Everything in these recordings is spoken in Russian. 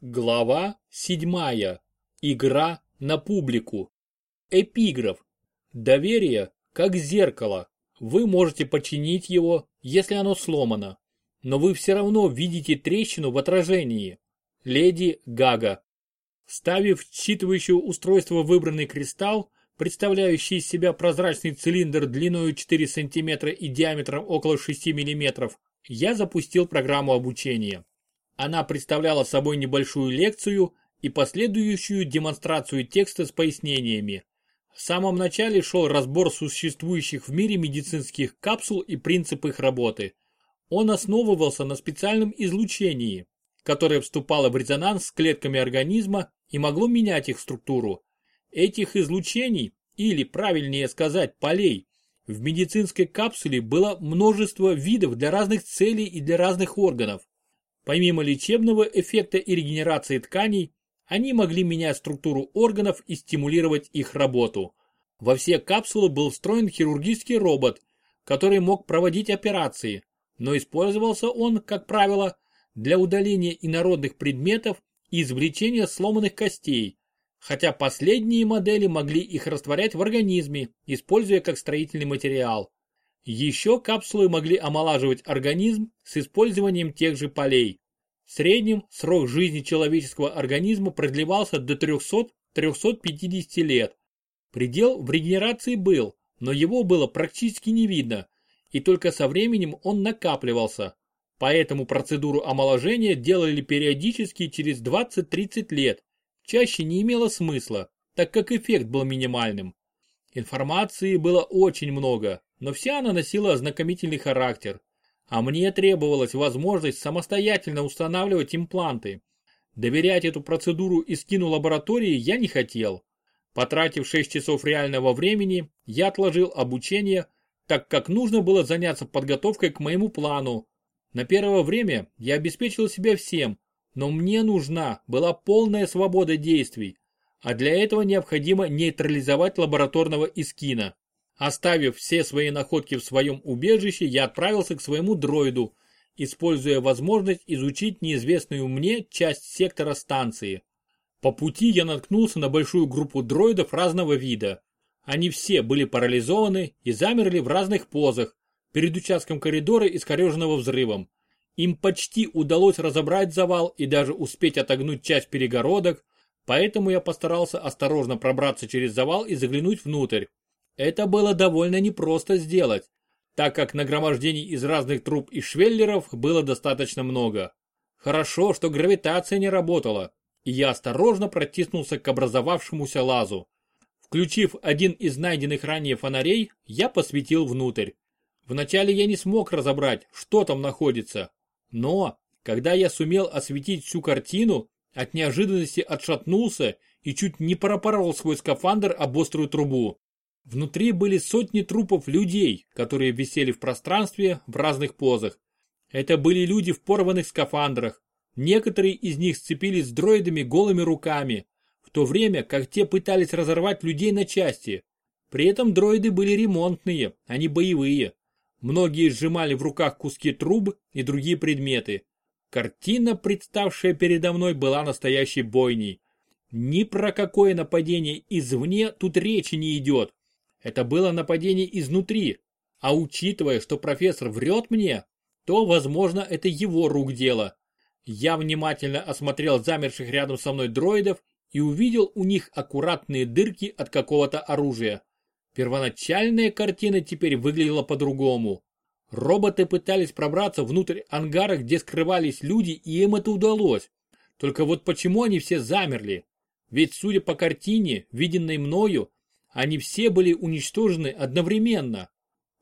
Глава 7. Игра на публику. Эпиграф. Доверие как зеркало. Вы можете починить его, если оно сломано. Но вы все равно видите трещину в отражении. Леди Гага. Ставив считывающее устройство выбранный кристалл, представляющий из себя прозрачный цилиндр длиной 4 см и диаметром около 6 мм, я запустил программу обучения. Она представляла собой небольшую лекцию и последующую демонстрацию текста с пояснениями. В самом начале шел разбор существующих в мире медицинских капсул и принцип их работы. Он основывался на специальном излучении, которое вступало в резонанс с клетками организма и могло менять их структуру. Этих излучений, или правильнее сказать полей, в медицинской капсуле было множество видов для разных целей и для разных органов. Помимо лечебного эффекта и регенерации тканей, они могли менять структуру органов и стимулировать их работу. Во все капсулы был встроен хирургический робот, который мог проводить операции, но использовался он, как правило, для удаления инородных предметов и извлечения сломанных костей, хотя последние модели могли их растворять в организме, используя как строительный материал. Еще капсулы могли омолаживать организм с использованием тех же полей. В среднем срок жизни человеческого организма продлевался до 300-350 лет. Предел в регенерации был, но его было практически не видно, и только со временем он накапливался. Поэтому процедуру омоложения делали периодически через 20-30 лет. Чаще не имело смысла, так как эффект был минимальным. Информации было очень много, но вся она носила ознакомительный характер. А мне требовалась возможность самостоятельно устанавливать импланты. Доверять эту процедуру из скину лаборатории я не хотел. Потратив 6 часов реального времени, я отложил обучение, так как нужно было заняться подготовкой к моему плану. На первое время я обеспечил себя всем, но мне нужна была полная свобода действий, а для этого необходимо нейтрализовать лабораторного искина. Оставив все свои находки в своем убежище, я отправился к своему дроиду, используя возможность изучить неизвестную мне часть сектора станции. По пути я наткнулся на большую группу дроидов разного вида. Они все были парализованы и замерли в разных позах, перед участком коридора, искореженного взрывом. Им почти удалось разобрать завал и даже успеть отогнуть часть перегородок, поэтому я постарался осторожно пробраться через завал и заглянуть внутрь. Это было довольно непросто сделать, так как нагромождений из разных труб и швеллеров было достаточно много. Хорошо, что гравитация не работала, и я осторожно протиснулся к образовавшемуся лазу. Включив один из найденных ранее фонарей, я посветил внутрь. Вначале я не смог разобрать, что там находится, но, когда я сумел осветить всю картину, от неожиданности отшатнулся и чуть не пропорол свой скафандр об острую трубу. Внутри были сотни трупов людей, которые висели в пространстве в разных позах. Это были люди в порванных скафандрах. Некоторые из них сцепились с дроидами голыми руками, в то время как те пытались разорвать людей на части. При этом дроиды были ремонтные, а не боевые. Многие сжимали в руках куски труб и другие предметы. Картина, представшая передо мной, была настоящей бойней. Ни про какое нападение извне тут речи не идет. Это было нападение изнутри. А учитывая, что профессор врет мне, то, возможно, это его рук дело. Я внимательно осмотрел замерших рядом со мной дроидов и увидел у них аккуратные дырки от какого-то оружия. Первоначальная картина теперь выглядела по-другому. Роботы пытались пробраться внутрь ангара, где скрывались люди, и им это удалось. Только вот почему они все замерли? Ведь, судя по картине, виденной мною, они все были уничтожены одновременно.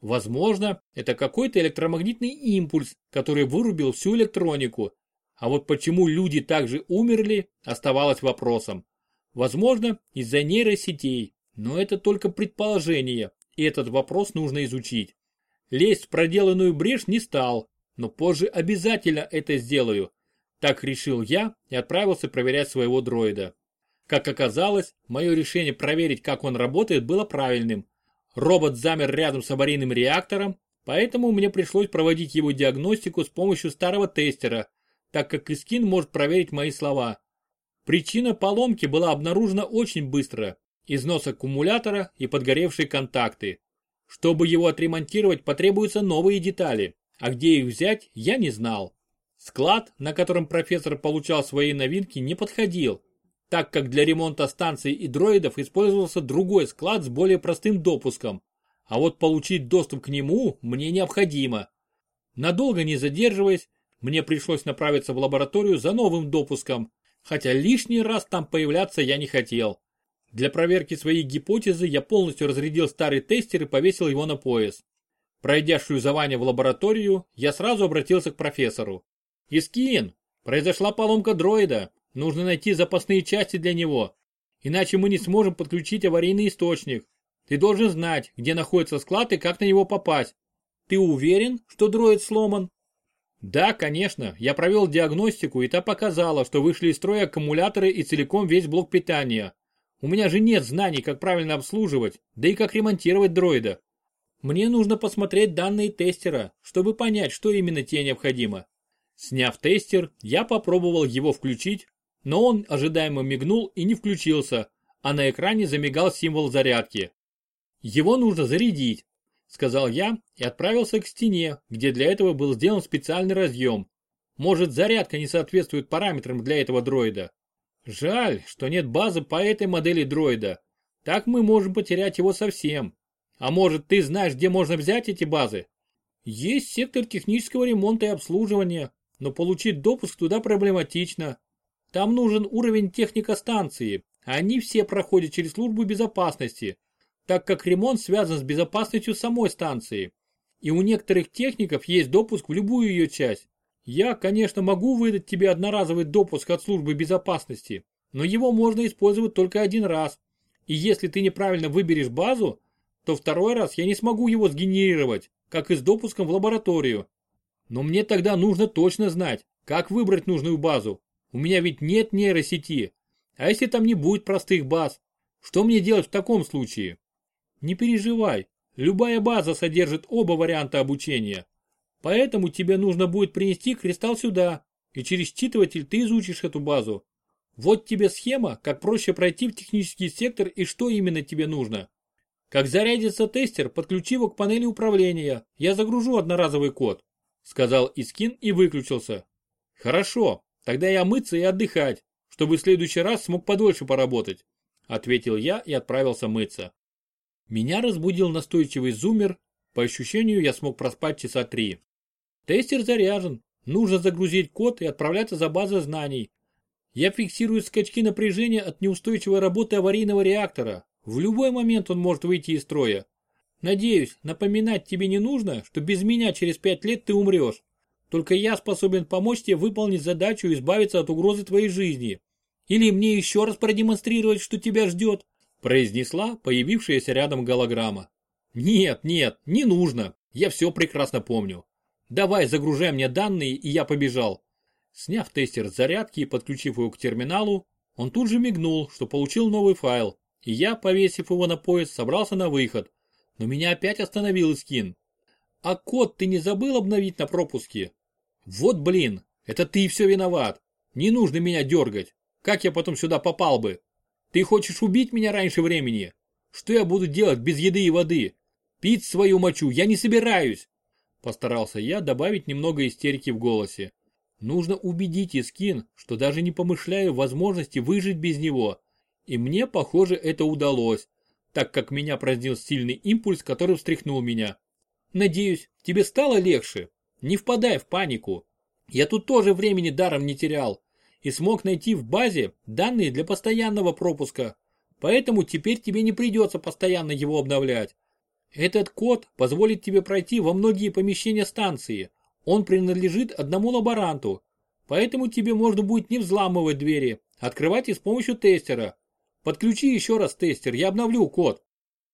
Возможно, это какой-то электромагнитный импульс, который вырубил всю электронику. А вот почему люди также умерли, оставалось вопросом. Возможно, из-за нейросетей, но это только предположение, и этот вопрос нужно изучить. Лезть в проделанную брешь не стал, но позже обязательно это сделаю. Так решил я и отправился проверять своего дроида. Как оказалось, мое решение проверить, как он работает, было правильным. Робот замер рядом с аварийным реактором, поэтому мне пришлось проводить его диагностику с помощью старого тестера, так как Искин может проверить мои слова. Причина поломки была обнаружена очень быстро. Износ аккумулятора и подгоревшие контакты. Чтобы его отремонтировать, потребуются новые детали, а где их взять, я не знал. Склад, на котором профессор получал свои новинки, не подходил, так как для ремонта станций и дроидов использовался другой склад с более простым допуском. А вот получить доступ к нему мне необходимо. Надолго не задерживаясь, мне пришлось направиться в лабораторию за новым допуском, хотя лишний раз там появляться я не хотел. Для проверки своей гипотезы я полностью разрядил старый тестер и повесил его на пояс. Пройдя шлюзование в лабораторию, я сразу обратился к профессору. «Искин, произошла поломка дроида. Нужно найти запасные части для него. Иначе мы не сможем подключить аварийный источник. Ты должен знать, где находится склад и как на него попасть. Ты уверен, что дроид сломан?» Да, конечно, я провел диагностику и та показала, что вышли из строя аккумуляторы и целиком весь блок питания. У меня же нет знаний, как правильно обслуживать, да и как ремонтировать дроида. Мне нужно посмотреть данные тестера, чтобы понять, что именно тебе необходимо. Сняв тестер, я попробовал его включить, но он ожидаемо мигнул и не включился, а на экране замигал символ зарядки. Его нужно зарядить, сказал я и отправился к стене, где для этого был сделан специальный разъем. Может зарядка не соответствует параметрам для этого дроида. Жаль, что нет базы по этой модели дроида. Так мы можем потерять его совсем. А может ты знаешь, где можно взять эти базы? Есть сектор технического ремонта и обслуживания, но получить допуск туда проблематично. Там нужен уровень техника станции, они все проходят через службу безопасности, так как ремонт связан с безопасностью самой станции. И у некоторых техников есть допуск в любую ее часть. Я, конечно, могу выдать тебе одноразовый допуск от службы безопасности, но его можно использовать только один раз. И если ты неправильно выберешь базу, то второй раз я не смогу его сгенерировать, как и с допуском в лабораторию. Но мне тогда нужно точно знать, как выбрать нужную базу. У меня ведь нет нейросети. А если там не будет простых баз? Что мне делать в таком случае? Не переживай, любая база содержит оба варианта обучения. Поэтому тебе нужно будет принести кристалл сюда, и через считыватель ты изучишь эту базу. Вот тебе схема, как проще пройти в технический сектор и что именно тебе нужно. Как зарядится тестер, подключи его к панели управления, я загружу одноразовый код, сказал Искин и выключился. Хорошо, тогда я мыться и отдыхать, чтобы в следующий раз смог подольше поработать, ответил я и отправился мыться. Меня разбудил настойчивый зумер, по ощущению я смог проспать часа три. Тестер заряжен. Нужно загрузить код и отправляться за базой знаний. Я фиксирую скачки напряжения от неустойчивой работы аварийного реактора. В любой момент он может выйти из строя. Надеюсь, напоминать тебе не нужно, что без меня через пять лет ты умрешь. Только я способен помочь тебе выполнить задачу и избавиться от угрозы твоей жизни. Или мне еще раз продемонстрировать, что тебя ждет?» произнесла появившаяся рядом голограмма. «Нет, нет, не нужно. Я все прекрасно помню. Давай, загружай мне данные, и я побежал. Сняв тестер с зарядки и подключив его к терминалу, он тут же мигнул, что получил новый файл, и я, повесив его на пояс, собрался на выход. Но меня опять остановил Искин. А код ты не забыл обновить на пропуске? Вот блин, это ты все виноват. Не нужно меня дергать. Как я потом сюда попал бы? Ты хочешь убить меня раньше времени? Что я буду делать без еды и воды? Пить свою мочу я не собираюсь. Постарался я добавить немного истерики в голосе. Нужно убедить Искин, что даже не помышляю возможности выжить без него. И мне, похоже, это удалось, так как меня пронзил сильный импульс, который встряхнул меня. Надеюсь, тебе стало легче? Не впадай в панику. Я тут тоже времени даром не терял и смог найти в базе данные для постоянного пропуска. Поэтому теперь тебе не придется постоянно его обновлять. Этот код позволит тебе пройти во многие помещения станции. Он принадлежит одному лаборанту. Поэтому тебе можно будет не взламывать двери, открывать их с помощью тестера. Подключи еще раз тестер, я обновлю код.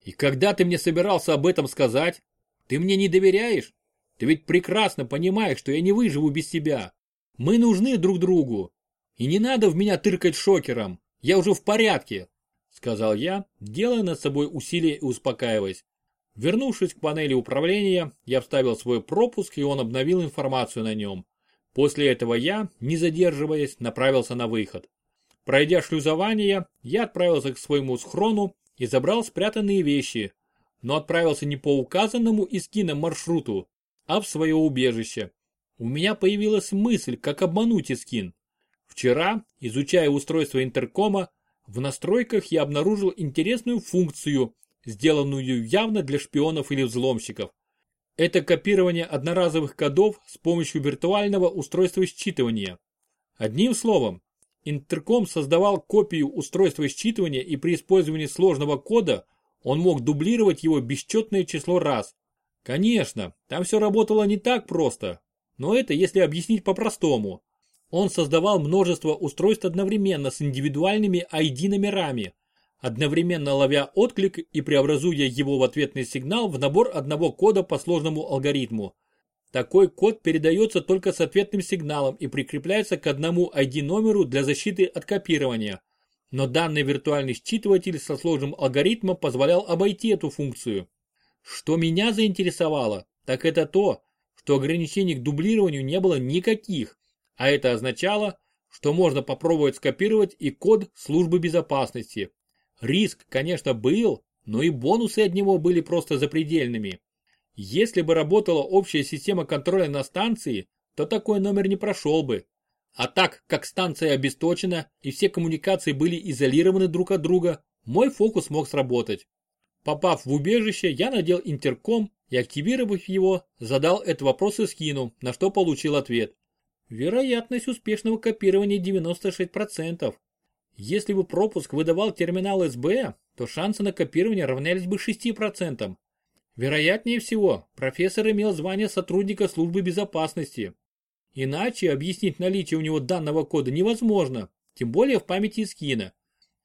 И когда ты мне собирался об этом сказать? Ты мне не доверяешь? Ты ведь прекрасно понимаешь, что я не выживу без тебя. Мы нужны друг другу. И не надо в меня тыркать шокером. Я уже в порядке, сказал я, делая над собой усилие и успокаиваясь. Вернувшись к панели управления, я вставил свой пропуск и он обновил информацию на нем. После этого я, не задерживаясь, направился на выход. Пройдя шлюзование, я отправился к своему схрону и забрал спрятанные вещи, но отправился не по указанному Искином маршруту, а в свое убежище. У меня появилась мысль, как обмануть Искин. Вчера, изучая устройство интеркома, в настройках я обнаружил интересную функцию, сделанную явно для шпионов или взломщиков. Это копирование одноразовых кодов с помощью виртуального устройства считывания. Одним словом, интерком создавал копию устройства считывания и при использовании сложного кода он мог дублировать его бесчетное число раз. Конечно, там все работало не так просто, но это если объяснить по-простому. Он создавал множество устройств одновременно с индивидуальными ID-номерами, одновременно ловя отклик и преобразуя его в ответный сигнал в набор одного кода по сложному алгоритму. Такой код передается только с ответным сигналом и прикрепляется к одному ID-номеру для защиты от копирования. Но данный виртуальный считыватель со сложным алгоритмом позволял обойти эту функцию. Что меня заинтересовало, так это то, что ограничений к дублированию не было никаких, а это означало, что можно попробовать скопировать и код службы безопасности. Риск, конечно, был, но и бонусы от него были просто запредельными. Если бы работала общая система контроля на станции, то такой номер не прошел бы. А так как станция обесточена и все коммуникации были изолированы друг от друга, мой фокус мог сработать. Попав в убежище, я надел интерком и, активировав его, задал этот вопрос и скину, на что получил ответ. Вероятность успешного копирования 96%. Если бы пропуск выдавал терминал СБ, то шансы на копирование равнялись бы 6%. Вероятнее всего, профессор имел звание сотрудника службы безопасности. Иначе объяснить наличие у него данного кода невозможно, тем более в памяти скина.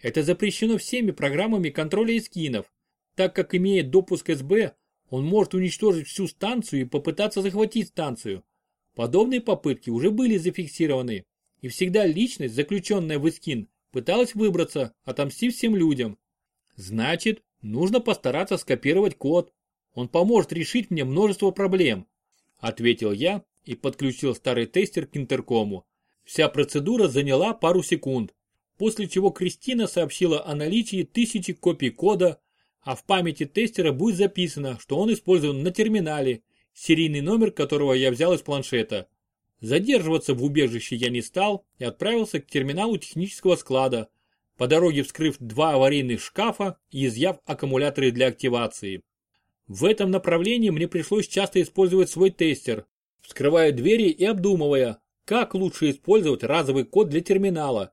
Это запрещено всеми программами контроля скинов, так как имея допуск СБ, он может уничтожить всю станцию и попытаться захватить станцию. Подобные попытки уже были зафиксированы, и всегда личность, заключенная в Искин, пыталась выбраться, отомстив всем людям. Значит, нужно постараться скопировать код. Он поможет решить мне множество проблем. Ответил я и подключил старый тестер к интеркому. Вся процедура заняла пару секунд, после чего Кристина сообщила о наличии тысячи копий кода, а в памяти тестера будет записано, что он использован на терминале, серийный номер которого я взял из планшета. Задерживаться в убежище я не стал и отправился к терминалу технического склада, по дороге вскрыв два аварийных шкафа и изъяв аккумуляторы для активации. В этом направлении мне пришлось часто использовать свой тестер, вскрывая двери и обдумывая, как лучше использовать разовый код для терминала.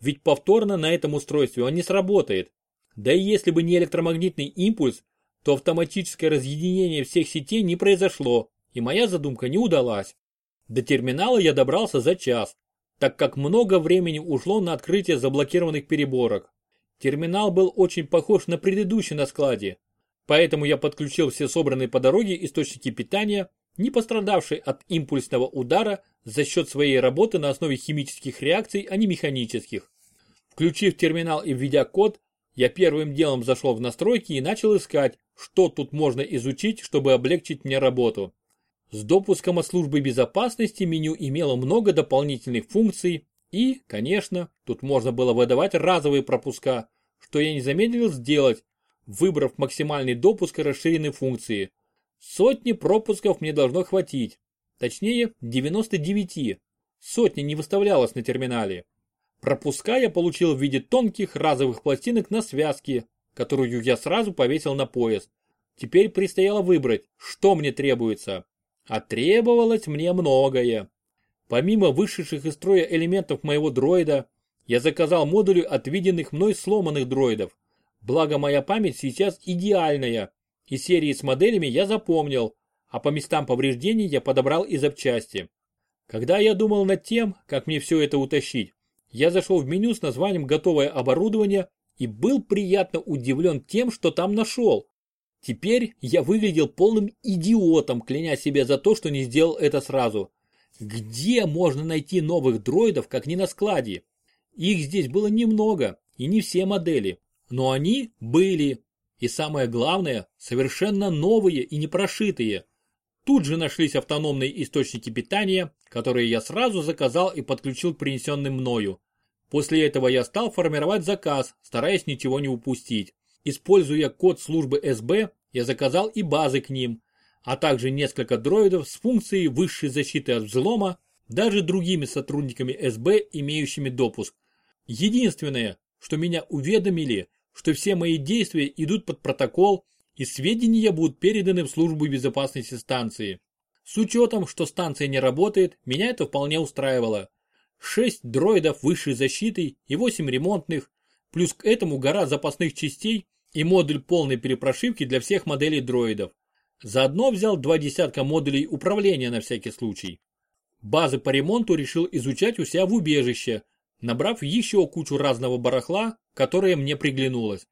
Ведь повторно на этом устройстве он не сработает. Да и если бы не электромагнитный импульс, то автоматическое разъединение всех сетей не произошло, и моя задумка не удалась. До терминала я добрался за час, так как много времени ушло на открытие заблокированных переборок. Терминал был очень похож на предыдущий на складе, поэтому я подключил все собранные по дороге источники питания, не пострадавшие от импульсного удара за счет своей работы на основе химических реакций, а не механических. Включив терминал и введя код, я первым делом зашел в настройки и начал искать, что тут можно изучить, чтобы облегчить мне работу. С допуском от службы безопасности меню имело много дополнительных функций и, конечно, тут можно было выдавать разовые пропуска, что я не замедлил сделать, выбрав максимальный допуск и расширенные функции. Сотни пропусков мне должно хватить, точнее 99. Сотни не выставлялось на терминале. Пропуска я получил в виде тонких разовых пластинок на связке, которую я сразу повесил на пояс. Теперь предстояло выбрать, что мне требуется. А требовалось мне многое. Помимо вышедших из строя элементов моего дроида, я заказал модули от виденных мной сломанных дроидов. Благо моя память сейчас идеальная, и серии с моделями я запомнил, а по местам повреждений я подобрал и запчасти. Когда я думал над тем, как мне все это утащить, я зашел в меню с названием «Готовое оборудование» и был приятно удивлен тем, что там нашел. Теперь я выглядел полным идиотом, кляня себя за то, что не сделал это сразу. Где можно найти новых дроидов, как не на складе? Их здесь было немного, и не все модели. Но они были. И самое главное, совершенно новые и не прошитые. Тут же нашлись автономные источники питания, которые я сразу заказал и подключил принесенным мною. После этого я стал формировать заказ, стараясь ничего не упустить. Используя код службы СБ, я заказал и базы к ним, а также несколько дроидов с функцией высшей защиты от взлома, даже другими сотрудниками СБ, имеющими допуск. Единственное, что меня уведомили, что все мои действия идут под протокол и сведения будут переданы в службу безопасности станции. С учетом, что станция не работает, меня это вполне устраивало. Шесть дроидов высшей защиты и восемь ремонтных, плюс к этому гора запасных частей и модуль полной перепрошивки для всех моделей дроидов. Заодно взял два десятка модулей управления на всякий случай. Базы по ремонту решил изучать у себя в убежище, набрав еще кучу разного барахла, которое мне приглянулось.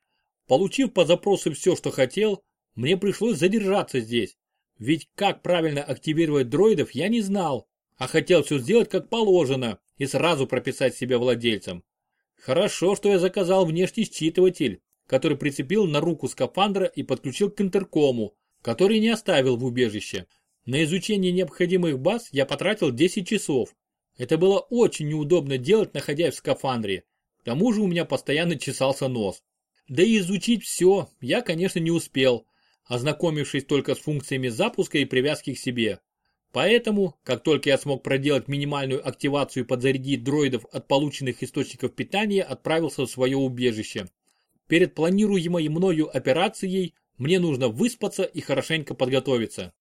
Получив по запросу все, что хотел, мне пришлось задержаться здесь. Ведь как правильно активировать дроидов я не знал, а хотел все сделать как положено и сразу прописать себя владельцем. Хорошо, что я заказал внешний считыватель, который прицепил на руку скафандра и подключил к интеркому, который не оставил в убежище. На изучение необходимых баз я потратил 10 часов. Это было очень неудобно делать, находясь в скафандре. К тому же у меня постоянно чесался нос. Да и изучить все я, конечно, не успел, ознакомившись только с функциями запуска и привязки к себе. Поэтому, как только я смог проделать минимальную активацию и подзарядить дроидов от полученных источников питания, отправился в свое убежище. Перед планируемой мною операцией мне нужно выспаться и хорошенько подготовиться.